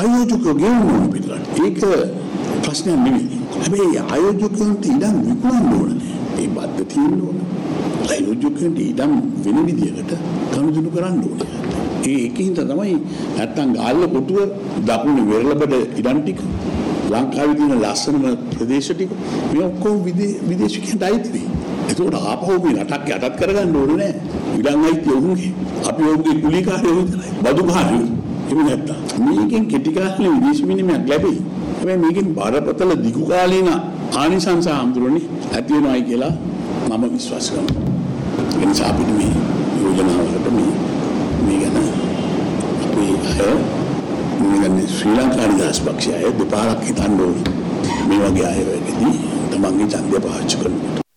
ආයෝජකයෝ ගෙවන්න ඕන පිටරට. ඒක ප්‍රශ්නයක් නෙවෙයි. හැබැයි ආයෝජකයන්ට ඉඩම් විකුණන්න ඕන. ඒ බද්ධ තියෙන්න ඕන. ආයෝජකයන්ට ඉඩම් වෙන විදියකට කනුදුණු කරන්න ඕනේ. ඒ ඒකින්ද තමයි නැත්තම් ගාල්ල කොටුව දකුණු වෙරළබඩ ඉඩම් ටික ලංකාවේ තියෙන ලස්සනම ප්‍රදේශ ටික මේ ඔක්කොම විදේශිකයන්ට අයිති වෙයි. ඒකට ආපහු මේ රටක් යටත් කරගන්න ඕනේ නෑ. ඉඩම් අයිති ඔවුන්ගේ. අපි ඔවුන්ගේ කුලීකාරයෝ විතරයි. බදුකාරයෝ. එහෙම නැත්තම් මේකෙන් කෙටි කාලේ විදේශ විනිමයක් ලැබෙයි. හැබැයි මේකෙන් බරපතල දිගු කාලීන ආනිසංස හඳුරන්නේ ඇති වෙනවයි කියලා මම විශ්වාස කරනවා. ඒ නිසා අපිට මේ යෝජනාවකට මේ මේ ගැන අපේ අය මේ ගැන ශ්‍රී ලංකා නිදහස් පක්ෂය අය දෙපාරක් හිතන්න ඕනේ. මේ වගේ අය වෙකදී තමන්ගේ ඡන්දය පාවිච්චි කරනකොට